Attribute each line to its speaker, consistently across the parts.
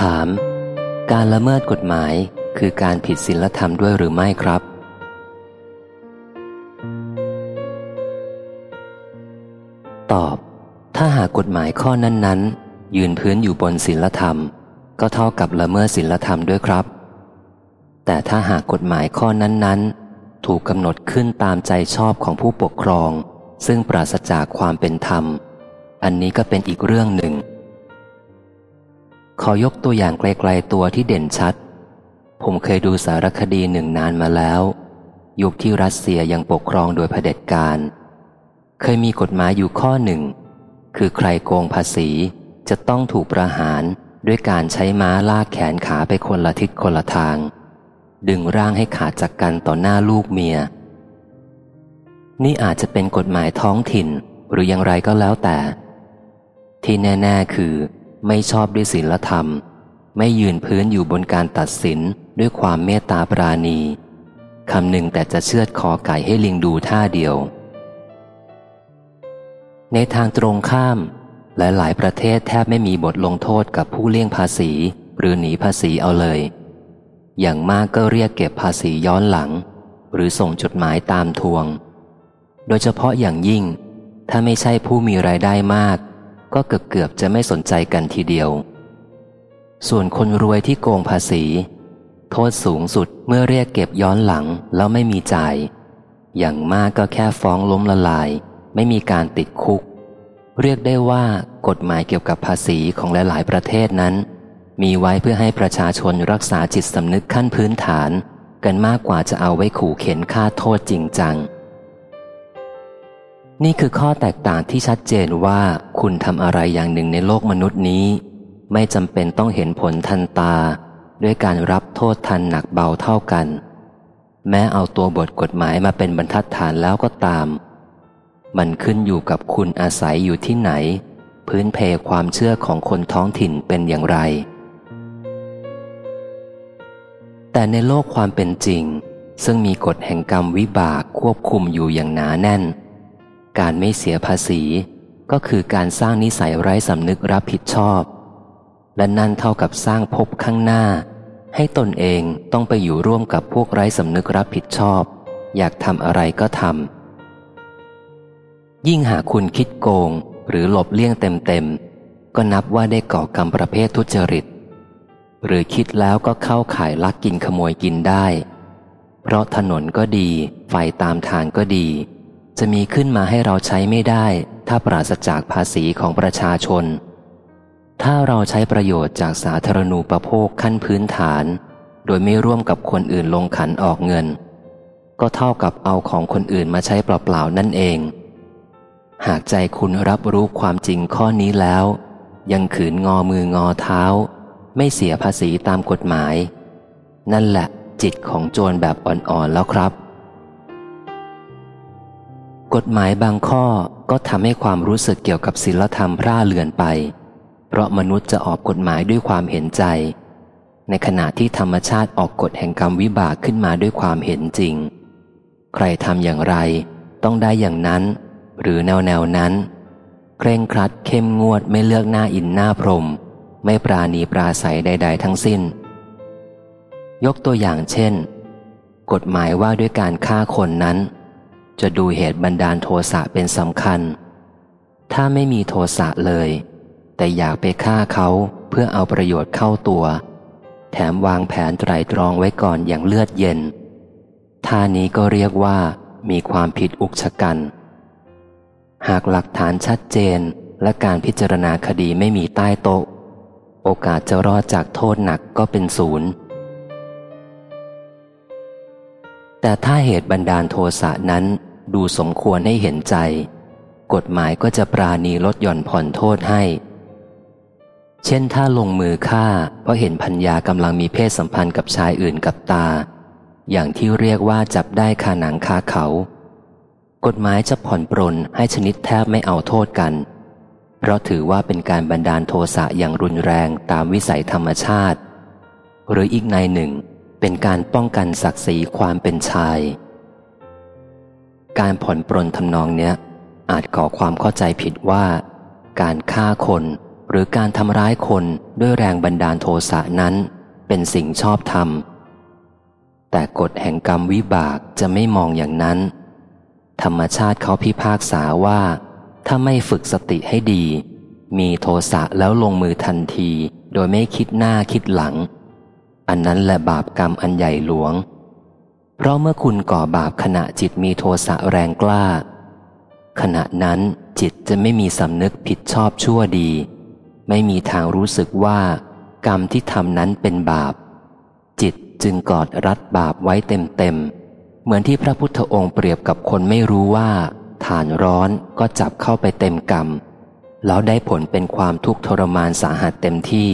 Speaker 1: ถาม การละเมิดกฎหมายคือการผิดศีลธรรมด้วยหรือไม่ครับ ตอบ ถ้าหากกฎหมายข้อนั้นๆ ยืนพื้นอยู่บนศีลธรรม ก็เท่ากับละเมิดศีลธรรมด้วยครับ แต่ถ้าหากกฎหมายข้อนั้นๆ ถูกกำหนดขึ้นตามใจชอบของผู้ปกครอง ซึ่งปราศจากความเป็นธรรม อันนี้ก็เป็นอีกเรื่องหนึ่ง ขอยกตัวอย่างไกลๆตัวที่เด่นชัด ผมเคยดูสารคดีหนึ่งนานมาแล้ว ยุคที่รัสเซียยังปกครองโดยเผด็จการ เคยมีกฎหมายอยู่ข้อหนึ่ง คือใครโกงภาษีจะต้องถูกประหารด้วยการใช้ม้าลากแขนขาไปคนละทิศคนละทาง ดึงร่างให้ขาดจากกันต่อหน้าลูกเมีย นี่อาจจะเป็นกฎหมายท้องถิ่นหรืออย่างไรก็แล้วแต่ ที่แน่ ๆ คือ ไม่ชอบด้วยศีลธรรม ไม่ยืนพื้นอยู่บนการตัดสินด้วยความเมตตาปราณีคำหนึ่งแต่จะเชือดคอไก่ให้ลิงดูท่าเดียว ในทางตรงข้าม หลายๆประเทศแทบไม่มีบทลงโทษกับผู้เลี่ยงภาษี หรือหนีภาษีเอาเลย อย่างมากก็เรียกเก็บภาษีย้อนหลัง หรือส่งจดหมายตามทวง โดยเฉพาะอย่างยิ่ง ถ้าไม่ใช่ผู้มีรายได้มาก ก็เกือบเกือบจะไม่สนใจกันทีเดียว ส่วนคนรวยที่โกงภาษี โทษสูงสุดเมื่อเรียกเก็บย้อนหลังแล้วไม่มีจ่าย อย่างมากก็แค่ฟ้องล้มละลาย ไม่มีการติดคุก เรียกได้ว่ากฎหมายเกี่ยวกับภาษีของหลาย ๆ ประเทศนั้น มีไว้เพื่อให้ประชาชนรักษาจิตสำนึกขั้นพื้นฐาน กันมากกว่าจะเอาไว้ขู่เข็นค่าโทษจริงจัง นี่คือข้อแตกต่างที่ชัดเจนว่าคุณทำอะไรอย่างหนึ่งในโลกมนุษย์นี้ ไม่จำเป็นต้องเห็นผลทันตา ด้วยการรับโทษทันหนักเบาเท่ากัน แม้เอาตัวบทกฎหมายมาเป็นบรรทัดฐานแล้วก็ตาม มันขึ้นอยู่กับคุณอาศัยอยู่ที่ไหน พื้นเพความเชื่อของคนท้องถิ่นเป็นอย่างไร แต่ในโลกความเป็นจริง ซึ่งมีกฎแห่งกรรมวิบากควบคุมอยู่อย่างหนาแน่น การไม่เสียภาษี ก็คือการสร้างนิสัยไร้สำนึกรับผิดชอบ และนั่นเท่ากับสร้างภพข้างหน้า ให้ตนเองต้องไปอยู่ร่วมกับพวกไร้สำนึกรับผิดชอบ อยากทำอะไรก็ทำยิ่งหากคุณคิดโกงหรือหลบเลี่ยงเต็มๆ ก็นับว่าได้ก่อกรรมประเภททุจริต หรือคิดแล้วก็เข้าข่ายลักกินขโมยกินได้ เพราะถนนก็ดี ไฟตามทางก็ดี จะมีขึ้นมาให้เราใช้ไม่ได้ ถ้าปราศจากภาษีของประชาชน ถ้าเราใช้ประโยชน์จากสาธารณูปโภคขั้นพื้นฐาน โดยไม่ร่วมกับคนอื่นลงขันออกเงิน ก็เท่ากับเอาของคนอื่นมาใช้เปล่าๆนั่นเอง หากใจคุณรับรู้ความจริงข้อนี้แล้ว ยังขืนงอมืองอเท้า ไม่เสียภาษีตามกฎหมาย นั่นแหละจิตของโจรแบบอ่อนๆแล้วครับ กฎหมายบางข้อก็ทำให้ความรู้สึกเกี่ยวกับศีลธรรมพร่าเลือนไป เพราะมนุษย์จะออกกฎหมายด้วยความเห็นใจ ในขณะที่ธรรมชาติออกกฎแห่งกรรมวิบากขึ้นมาด้วยความเห็นจริง ใครทำอย่างไร ต้องได้อย่างนั้น หรือแนวแนวนั้น เคร่งครัดเข้มงวดไม่เลือกหน้าอินหน้าพรม ไม่ปราณีปราศัยใด ๆ ทั้งสิ้น ยกตัวอย่างเช่น กฎหมายว่าด้วยการฆ่าคนนั้น จะดูเหตุบันดาลโทสะเป็นสำคัญ ถ้าไม่มีโทสะเลย แต่อยากไปฆ่าเขาเพื่อเอาประโยชน์เข้าตัว แถมวางแผนไตรตรองไว้ก่อนอย่างเลือดเย็น ท่านี้ก็เรียกว่ามีความผิดอุกชะกัน หากหลักฐานชัดเจนและการพิจารณาคดีไม่มีใต้โต๊ะ โอกาสจะรอดจากโทษหนักก็เป็นศูนย์แต่ถ้าเหตุบันดาลโทสะนั้น ดูสมควรให้เห็นใจ กฎหมายก็จะปราณีลดหย่อนผ่อนโทษให้ เช่นถ้าลงมือฆ่าเพราะเห็นพัญญากำลังมีเพศสัมพันธ์กับชายอื่นกับตา อย่างที่เรียกว่าจับได้คาหนังคาเขา กฎหมายจะผ่อนปรนให้ชนิดแทบไม่เอาโทษกัน เพราะถือว่าเป็นการบันดาลโทสะอย่างรุนแรงตามวิสัยธรรมชาติ หรืออีกในหนึ่งเป็นการป้องกันศักดิ์ศรีความเป็นชาย การผ่อนปรนทำนองเนี้ย อาจก่อความเข้าใจผิดว่า การฆ่าคนหรือการทำร้ายคนด้วยแรงบันดาลโทสะนั้น เป็นสิ่งชอบธรรม แต่กฎแห่งกรรมวิบากจะไม่มองอย่างนั้น ธรรมชาติเขาพิพากษาว่า ถ้าไม่ฝึกสติให้ดี มีโทสะแล้วลงมือทันที โดยไม่คิดหน้าคิดหลัง อันนั้นแหละบาปกรรมอันใหญ่หลวง เพราะเมื่อคุณก่อบาปขณะจิตมีโทสะแรงกล้า ขณะนั้นจิตจะไม่มีสำนึกผิดชอบชั่วดี ไม่มีทางรู้สึกว่า กรรมที่ทำนั้นเป็นบาป จิตจึงกอดรัดบาปไว้เต็มๆ เหมือนที่พระพุทธองค์เปรียบกับคนไม่รู้ว่าฐานร้อนก็จับเข้าไปเต็มกรรม แล้วได้ผลเป็นความทุกข์ทรมานสาหัสเต็มที่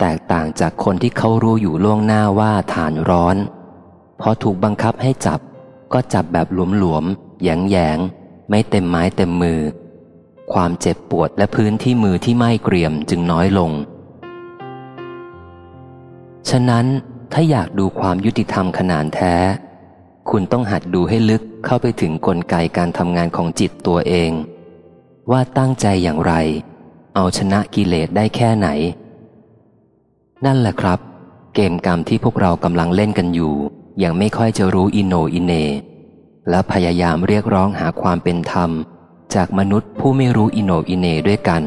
Speaker 1: แตกต่างจากคนที่เขารู้อยู่ล่วงหน้าว่าฐานร้อน พอถูกบังคับให้จับ ก็จับแบบหลวมๆแยงๆ ไม่เต็มไม้เต็มมือ ความเจ็บปวดและพื้นที่มือที่ไม่เกรียมจึงน้อยลง ฉะนั้นถ้าอยากดูความยุติธรรมขนานแท้ คุณต้องหัดดูให้ลึกเข้าไปถึงกลไกการทำงานของจิตตัวเอง ว่าตั้งใจอย่างไร เอาชนะกิเลสได้แค่ไหน นั่นแหละครับ เกมกรรมที่พวกเรากำลังเล่นกันอยู่ ยังไม่ค่อยจะรู้อิโนอินเน และพยายามเรียกร้องหาความเป็นธรรม จากมนุษย์ผู้ไม่รู้อิโนอินเนด้วยกัน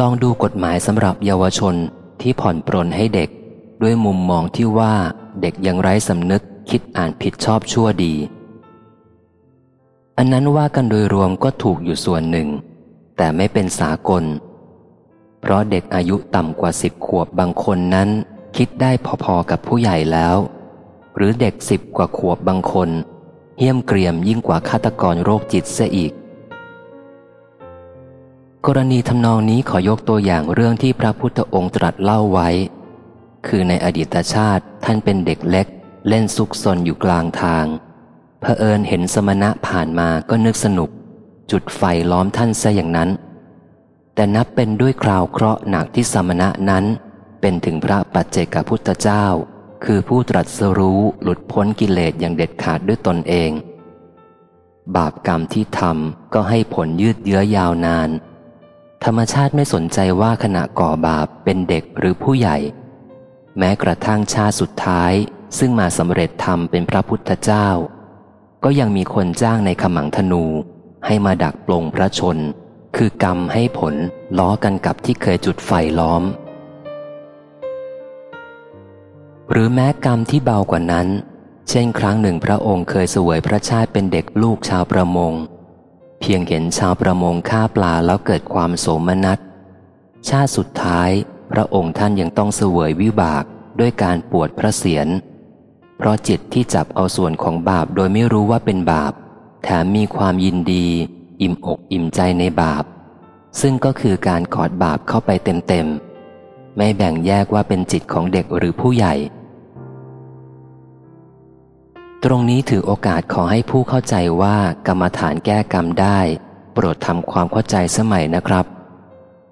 Speaker 1: ลองดูกฎหมายสำหรับเยาวชนที่ผ่อนปรนให้เด็ก ด้วยมุมมองที่ว่าเด็กยังไร้สำนึกคิดอ่านผิดชอบชั่วดี อันนั้นว่ากันโดยรวมก็ถูกอยู่ส่วนหนึ่ง แต่ไม่เป็นสากล เพราะเด็กอายุต่ำกว่าสิบขวบบางคนนั้น คิดได้พอๆกับผู้ใหญ่แล้ว หรือเด็กสิบกว่าขวบบางคน เหี้ยมเกรียมยิ่งกว่าฆาตกรโรคจิตเสียอีก กรณีทำนองนี้ขอยกตัวอย่างเรื่องที่พระพุทธองค์ตรัสเล่าไว้ คือในอดีตชาติท่านเป็นเด็กเล็ก เล่นซุกซนอยู่กลางทางเผอิญเห็นสมณะผ่านมาก็นึกสนุก จุดไฟล้อมท่านซะอย่างนั้น แต่นับเป็นด้วยคราวเคราะห์หนักที่สมณะนั้น เป็นถึงพระปัจเจกพุทธเจ้า คือผู้ตรัสรู้หลุดพ้นกิเลสอย่างเด็ดขาดด้วยตนเอง บาปกรรมที่ทำก็ให้ผลยืดเยื้อยาวนาน ธรรมชาติไม่สนใจว่าขณะก่อบาปเป็นเด็กหรือผู้ใหญ่ แม้กระทั่งชาติสุดท้าย ซึ่งมาสำเร็จธรรมเป็นพระพุทธเจ้า ก็ยังมีคนจ้างในขมังธนูให้มาดักปลงพระชน คือกรรมให้ผลล้อกันกับที่เคยจุดไฟล้อม หรือแม้กรรมที่เบากว่านั้น เช่นครั้งหนึ่งพระองค์เคยสวยพระชาติเป็นเด็กลูกชาวประมง เพียงเห็นชาวประมงฆ่าปลาแล้วเกิดความโสมนัส ชาติสุดท้าย พระองค์ท่านยังต้องเสวยวิบากด้วยการปวดพระเศียรเพราะจิตที่จับเอาส่วนของบาปโดยไม่รู้ว่าเป็นบาป แถมมีความยินดี อิ่มอกอิ่มใจในบาป ซึ่งก็คือการกอดบาปเข้าไปเต็มๆ ไม่แบ่งแยกว่าเป็นจิตของเด็กหรือผู้ใหญ่ ตรงนี้ถือโอกาสขอให้ผู้เข้าใจว่ากรรมฐานแก้กรรมได้ โปรดทำความเข้าใจสมัยนะครับ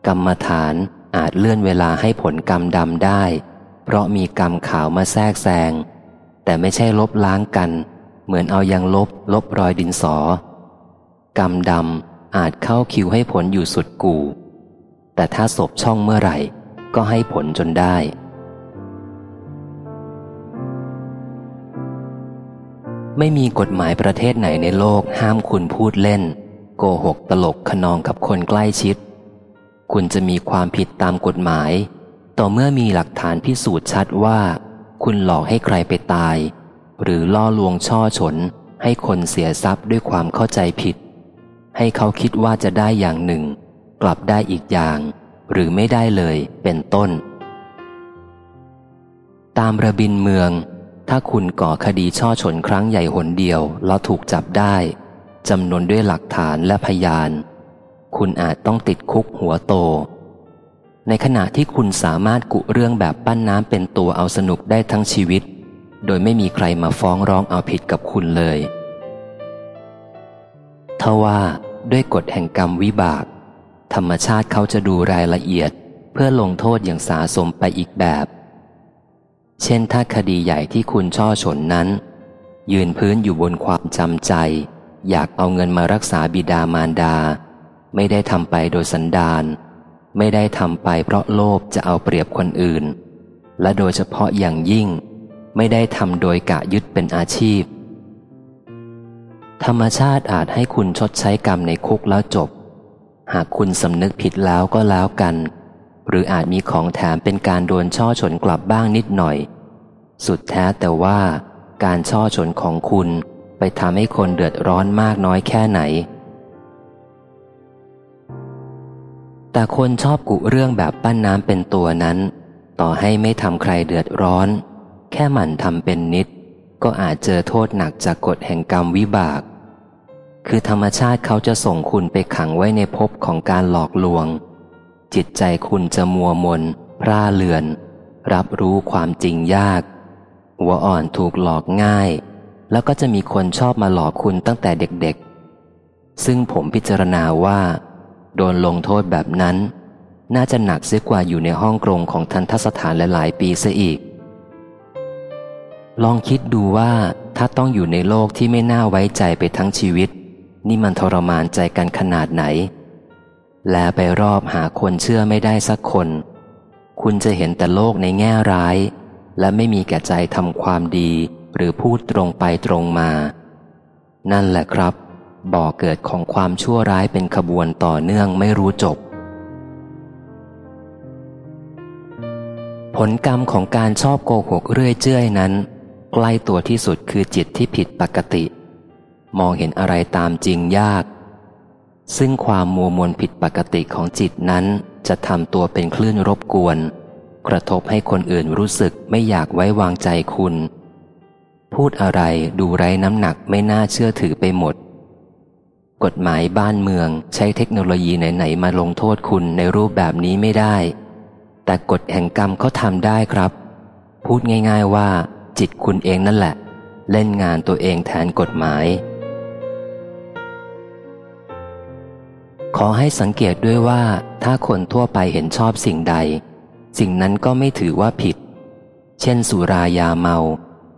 Speaker 1: กรรมฐานอาจเลื่อนเวลาให้ผลกรรมดำได้ เพราะมีกรรมขาวมาแทรกแซงแต่ไม่ใช่ลบล้างกัน เหมือนเอายางลบลบรอยดินสอ กรรมดำอาจเข้าคิวให้ผลอยู่สุดกู แต่ถ้าศพช่องเมื่อไหร่ ก็ให้ผลจนได้ ไม่มีกฎหมายประเทศไหนในโลกห้ามคุณพูดเล่น โกหกตลกขนองกับคนใกล้ชิด คุณจะมีความผิดตามกฎหมาย ต่อเมื่อมีหลักฐานพิสูจน์ชัดว่า คุณหลอกให้ใครไปตาย หรือล่อลวงช่อฉนให้คนเสียทรัพย์ด้วยความเข้าใจผิด ให้เขาคิดว่าจะได้อย่างหนึ่ง กลับได้อีกอย่าง หรือไม่ได้เลยเป็นต้น ตามระบินเมือง ถ้าคุณก่อคดีช่อชนครั้งใหญ่หนเดียวแล้วถูกจับได้จำนวนด้วยหลักฐานและพยาน คุณอาจต้องติดคุกหัวโต ในขณะที่คุณสามารถกุเรื่องแบบปั้นน้ำเป็นตัวเอาสนุกได้ทั้งชีวิต โดยไม่มีใครมาฟ้องร้องเอาผิดกับคุณเลย ทว่าด้วยกฎแห่งกรรมวิบาก ธรรมชาติเขาจะดูรายละเอียดเพื่อลงโทษอย่างสาสมไปอีกแบบ เช่นถ้าคดีใหญ่ที่คุณช่อฉนนั้น ยืนพื้นอยู่บนความจำใจ อยากเอาเงินมารักษาบิดามารดา ไม่ได้ทำไปโดยสันดาน ไม่ได้ทำไปเพราะโลภจะเอาเปรียบคนอื่น และโดยเฉพาะอย่างยิ่ง ไม่ได้ทำโดยกะยึดเป็นอาชีพ ธรรมชาติอาจให้คุณชดใช้กรรมในคุกแล้วจบ หากคุณสำนึกผิดแล้วก็แล้วกัน หรืออาจมีของแถมเป็นการโดนช่อฉนกลับบ้างนิดหน่อย สุดแท้แต่ว่า การช่อฉนของคุณไปทำให้คนเดือดร้อนมากน้อยแค่ไหน แต่คนชอบกุเรื่องแบบปั้นน้ำเป็นตัวนั้น ต่อให้ไม่ทำใครเดือดร้อน แค่หมั่นทำเป็นนิดก็อาจเจอโทษหนักจากกฎแห่งกรรมวิบาก คือธรรมชาติเขาจะส่งคุณไปขังไว้ในภพของการหลอกลวง จิตใจคุณจะมัวมน พร่าเลือน รับรู้ความจริงยาก หัวอ่อนถูกหลอกง่าย แล้วก็จะมีคนชอบมาหลอกคุณตั้งแต่เด็กๆ ซึ่งผมพิจารณาว่า โดนลงโทษแบบนั้น น่าจะหนักเสียกว่าอยู่ในห้องกรงของทันทสถานหลายๆปีซะอีก ลองคิดดูว่าถ้าต้องอยู่ในโลกที่ไม่น่าไว้ใจไปทั้งชีวิต นี่มันทรมานใจกันขนาดไหน แลไปรอบหาคนเชื่อไม่ได้สักคน คุณจะเห็นแต่โลกในแง่ร้าย และไม่มีแก่ใจทำความดี หรือพูดตรงไปตรงมา นั่นแหละครับ บ่อเกิดของความชั่วร้ายเป็นขบวนต่อเนื่องไม่รู้จบ ผลกรรมของการชอบโกหกเรื่อยเจื้อยนั้น ใกล้ตัวที่สุดคือจิตที่ผิดปกติ มองเห็นอะไรตามจริงยาก ซึ่งความมัวมนผิดปกติของจิตนั้น จะทำตัวเป็นคลื่นรบกวน กระทบให้คนอื่นรู้สึกไม่อยากไว้วางใจคุณ พูดอะไรดูไร้น้ำหนักไม่น่าเชื่อถือไปหมด กฎหมายบ้านเมืองใช้เทคโนโลยีไหนๆมาลงโทษคุณในรูปแบบนี้ไม่ได้ แต่กฎแห่งกรรมเขาทำได้ครับ พูดง่าย ๆว่า จิตคุณเองนั่นแหละ เล่นงานตัวเองแทนกฎหมาย ขอให้สังเกตด้วยว่าถ้าคนทั่วไปเห็นชอบสิ่งใด สิ่งนั้นก็ไม่ถือว่าผิด เช่นสุรายาเมา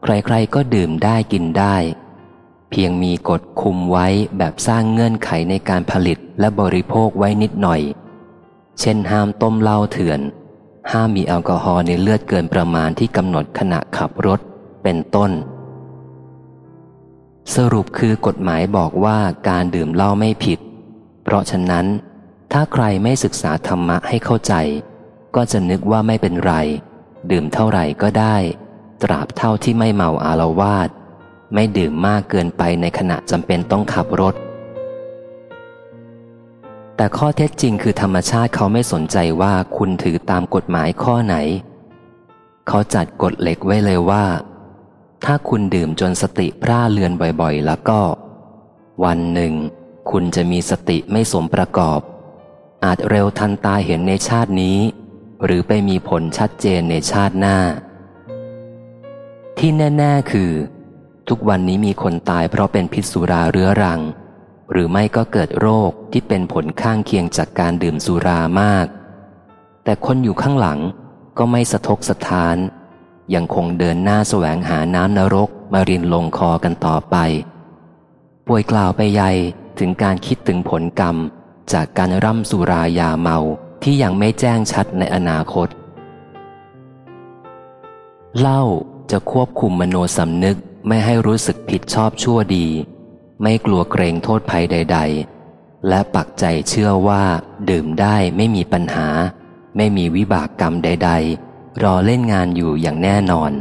Speaker 1: ใครๆก็ดื่มได้กินได้ เพียงมีกฎคุมไว้แบบสร้างเงื่อนไขในการผลิตและบริโภคไว้นิดหน่อย เช่นห้ามต้มเหล้าเถื่อน ห้ามมีแอลกอฮอล์ในเลือดเกินประมาณที่กำหนดขณะขับรถ เป็นต้น สรุปคือกฎหมายบอกว่าการดื่มเหล้าไม่ผิด เพราะฉะนั้น ถ้าใครไม่ศึกษาธรรมะให้เข้าใจ ก็จะนึกว่าไม่เป็นไร ดื่มเท่าไหร่ก็ได้ ตราบเท่าที่ไม่เมาอารวาสไม่ดื่มมากเกินไปในขณะจำเป็นต้องขับรถ แต่ข้อเท็จจริงคือธรรมชาติเขาไม่สนใจว่าคุณถือตามกฎหมายข้อไหน เขาจัดกฎเหล็กไว้เลยว่า ถ้าคุณดื่มจนสติพร่าเลือนบ่อยๆ แล้วก็ วันหนึ่ง คุณจะมีสติไม่สมประกอบ อาจเร็วทันตาเห็นในชาตินี้ หรือไปมีผลชัดเจนในชาติหน้า ที่แน่ ๆ คือ ทุกวันนี้มีคนตายเพราะเป็นพิษสุราเรื้อรัง หรือไม่ก็เกิดโรคที่เป็นผลข้างเคียงจากการดื่มสุรามาก แต่คนอยู่ข้างหลังก็ไม่สะทกสะท้าน ยังคงเดินหน้าแสวงหาน้ำนรกมารินลงคอกันต่อไป ป่วยกล่าวไปใหญ่ ถึงการคิดถึงผลกรรม จากการร่ำสุรายาเมาที่ยังไม่แจ้งชัดในอนาคต เล่าจะควบคุมมโนสำนึกไม่ให้รู้สึกผิดชอบชั่วดี ไม่กลัวเกรงโทษภัยใด ๆ และปักใจเชื่อว่า ดื่มได้ไม่มีปัญหา ไม่มีวิบากกรรมใด ๆ รอเล่นงานอยู่อย่างแน่นอน